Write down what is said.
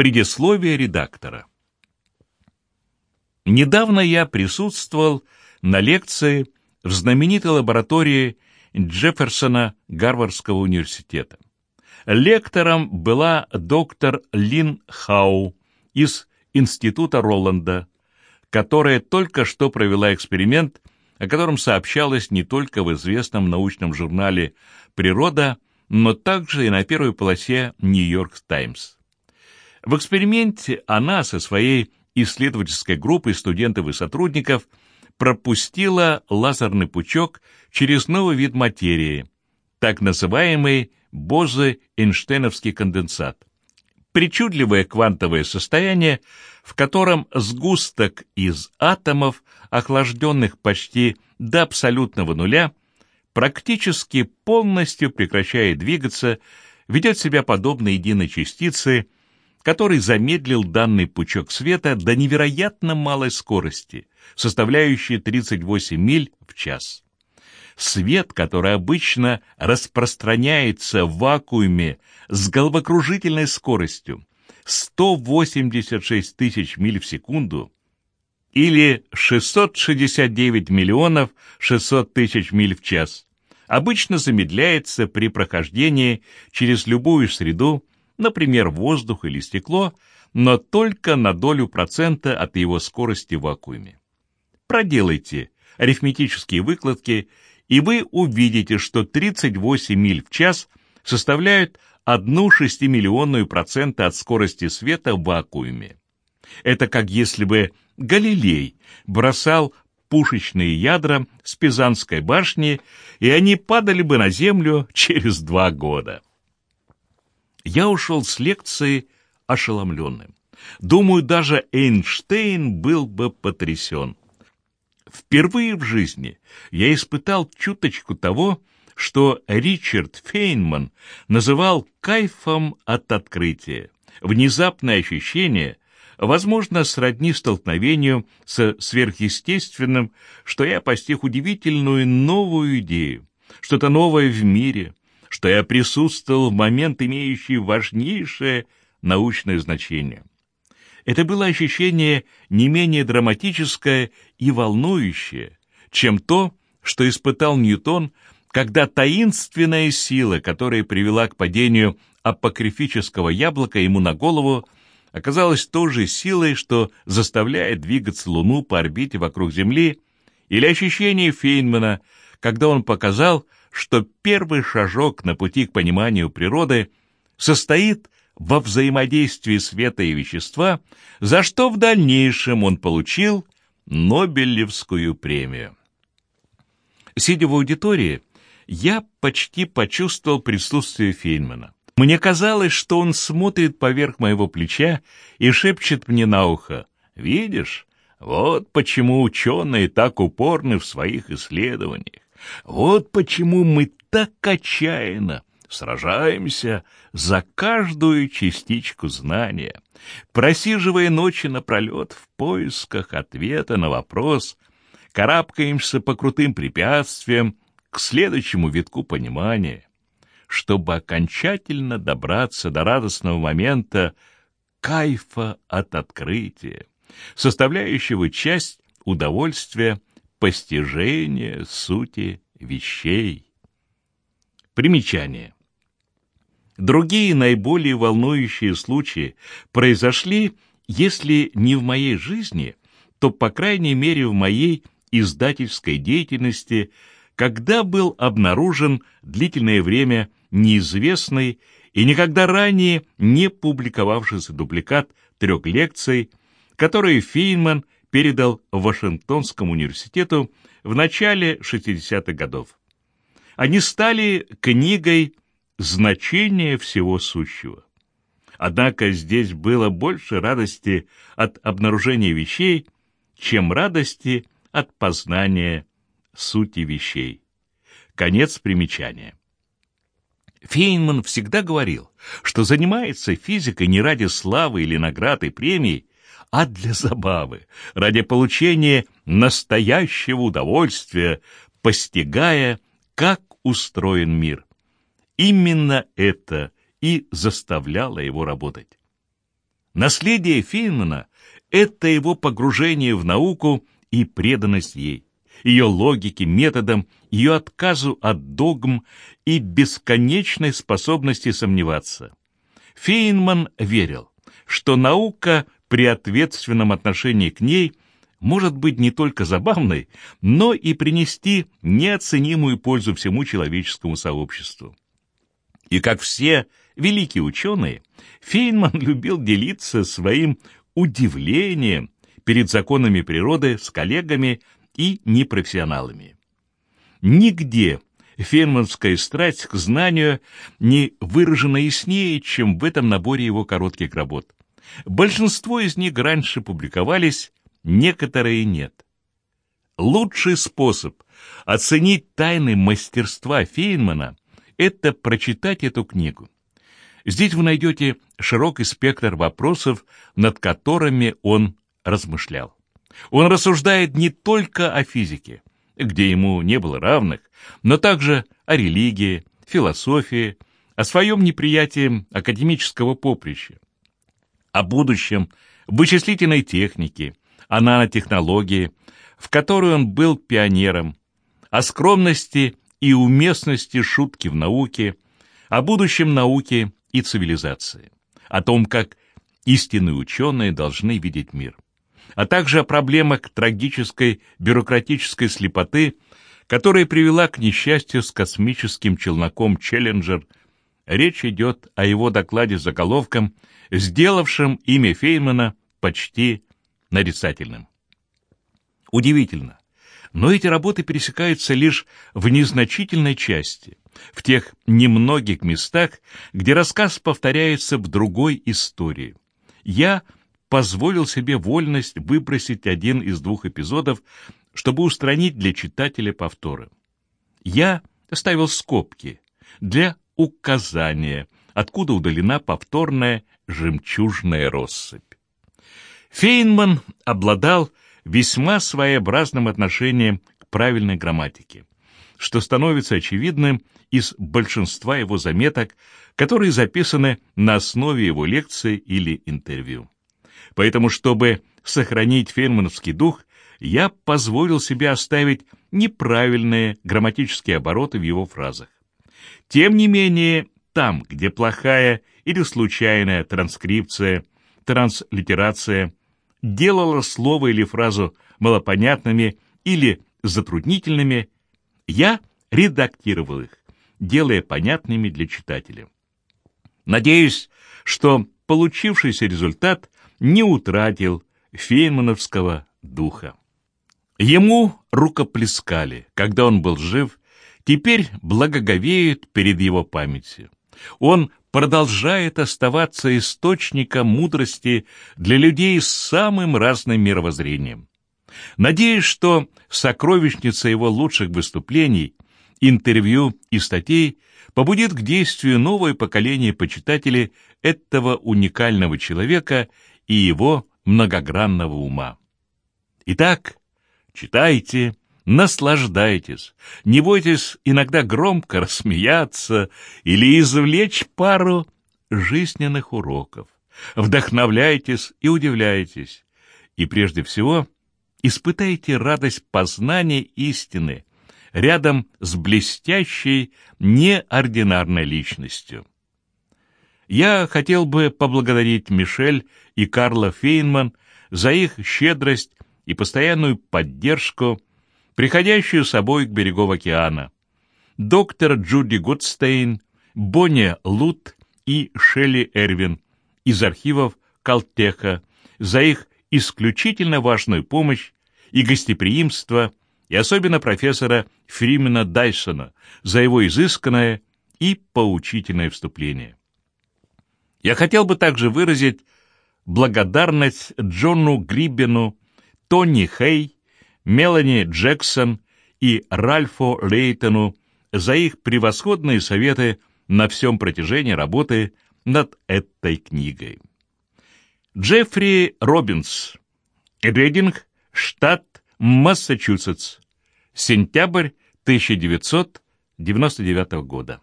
Предисловие редактора. Недавно я присутствовал на лекции в знаменитой лаборатории Джефферсона Гарвардского университета. Лектором была доктор Лин Хау из Института Роланда, которая только что провела эксперимент, о котором сообщалось не только в известном научном журнале «Природа», но также и на первой полосе «Нью-Йорк Таймс». В эксперименте она со своей исследовательской группой студентов и сотрудников пропустила лазерный пучок через новый вид материи, так называемый Бозе-Эйнштейновский конденсат. Причудливое квантовое состояние, в котором сгусток из атомов, охлажденных почти до абсолютного нуля, практически полностью прекращает двигаться, ведет себя подобно единой частице – который замедлил данный пучок света до невероятно малой скорости, составляющей 38 миль в час. Свет, который обычно распространяется в вакууме с головокружительной скоростью 186 тысяч миль в секунду или 669 миллионов 600 тысяч миль в час, обычно замедляется при прохождении через любую среду например, воздух или стекло, но только на долю процента от его скорости в вакууме. Проделайте арифметические выкладки, и вы увидите, что 38 миль в час составляют одну шестимиллионную процента от скорости света в вакууме. Это как если бы Галилей бросал пушечные ядра с Пизанской башни, и они падали бы на Землю через два года. Я ушел с лекции ошеломленным. Думаю, даже Эйнштейн был бы потрясен. Впервые в жизни я испытал чуточку того, что Ричард Фейнман называл кайфом от открытия. Внезапное ощущение, возможно, сродни столкновению с сверхъестественным, что я постиг удивительную новую идею, что-то новое в мире, что я присутствовал в момент, имеющий важнейшее научное значение. Это было ощущение не менее драматическое и волнующее, чем то, что испытал Ньютон, когда таинственная сила, которая привела к падению апокрифического яблока ему на голову, оказалась той же силой, что заставляет двигаться Луну по орбите вокруг Земли, или ощущение Фейнмана, когда он показал, что первый шажок на пути к пониманию природы состоит во взаимодействии света и вещества, за что в дальнейшем он получил Нобелевскую премию. Сидя в аудитории, я почти почувствовал присутствие Фейнмана. Мне казалось, что он смотрит поверх моего плеча и шепчет мне на ухо, «Видишь, вот почему ученые так упорны в своих исследованиях. Вот почему мы так отчаянно сражаемся за каждую частичку знания, просиживая ночи напролет в поисках ответа на вопрос, карабкаемся по крутым препятствиям к следующему витку понимания, чтобы окончательно добраться до радостного момента кайфа от открытия, составляющего часть удовольствия постижение сути вещей. Примечание. Другие наиболее волнующие случаи произошли, если не в моей жизни, то, по крайней мере, в моей издательской деятельности, когда был обнаружен длительное время неизвестный и никогда ранее не публиковавшийся дубликат трех лекций, которые Фейнман передал Вашингтонскому университету в начале 60-х годов. Они стали книгой «Значение всего сущего». Однако здесь было больше радости от обнаружения вещей, чем радости от познания сути вещей. Конец примечания. Фейнман всегда говорил, что занимается физикой не ради славы или наград и премий, а для забавы, ради получения настоящего удовольствия, постигая, как устроен мир. Именно это и заставляло его работать. Наследие Фейнмана — это его погружение в науку и преданность ей, ее логике, методам, ее отказу от догм и бесконечной способности сомневаться. Фейнман верил, что наука при ответственном отношении к ней может быть не только забавной, но и принести неоценимую пользу всему человеческому сообществу. И как все великие ученые, Фейнман любил делиться своим удивлением перед законами природы с коллегами и непрофессионалами. Нигде фейнманская страсть к знанию не выражена яснее, чем в этом наборе его коротких работ. Большинство из них раньше публиковались, некоторые нет. Лучший способ оценить тайны мастерства Фейнмана – это прочитать эту книгу. Здесь вы найдете широкий спектр вопросов, над которыми он размышлял. Он рассуждает не только о физике, где ему не было равных, но также о религии, философии, о своем неприятии академического поприща, о будущем вычислительной техники, о нанотехнологии, в которой он был пионером, о скромности и уместности шутки в науке, о будущем науки и цивилизации, о том, как истинные ученые должны видеть мир, а также о проблемах трагической бюрократической слепоты, которая привела к несчастью с космическим челноком «Челленджер». Речь идет о его докладе с заголовком, сделавшем имя Феймана почти нарицательным. Удивительно, но эти работы пересекаются лишь в незначительной части, в тех немногих местах, где рассказ повторяется в другой истории. Я позволил себе вольность выбросить один из двух эпизодов, чтобы устранить для читателя повторы. Я ставил скобки для указания, откуда удалена повторная жемчужная россыпь. Фейнман обладал весьма своеобразным отношением к правильной грамматике, что становится очевидным из большинства его заметок, которые записаны на основе его лекций или интервью. Поэтому, чтобы сохранить фейнмановский дух, я позволил себе оставить неправильные грамматические обороты в его фразах. Тем не менее, там, где плохая или случайная транскрипция, транслитерация делала слово или фразу малопонятными или затруднительными, я редактировал их, делая понятными для читателя. Надеюсь, что получившийся результат не утратил фейнмановского духа. Ему рукоплескали, когда он был жив, теперь благоговеют перед его памятью. Он продолжает оставаться источником мудрости для людей с самым разным мировоззрением. Надеюсь, что сокровищница его лучших выступлений, интервью и статей побудит к действию новое поколение почитателей этого уникального человека и его многогранного ума. Итак, читайте, Наслаждайтесь, не бойтесь иногда громко рассмеяться или извлечь пару жизненных уроков. Вдохновляйтесь и удивляйтесь. И прежде всего испытайте радость познания истины рядом с блестящей, неординарной личностью. Я хотел бы поблагодарить Мишель и Карла Фейнман за их щедрость и постоянную поддержку приходящую собой к берегов океана. Доктор Джуди Гудстейн, Бонни Лут и Шелли Эрвин из архивов Калтеха за их исключительно важную помощь и гостеприимство, и особенно профессора Фримена Дайсона за его изысканное и поучительное вступление. Я хотел бы также выразить благодарность Джону Гриббену, Тони Хей Мелани Джексон и Ральфу Лейтону за их превосходные советы на всем протяжении работы над этой книгой. Джеффри Робинс. Рейдинг, штат Массачусетс. Сентябрь 1999 года.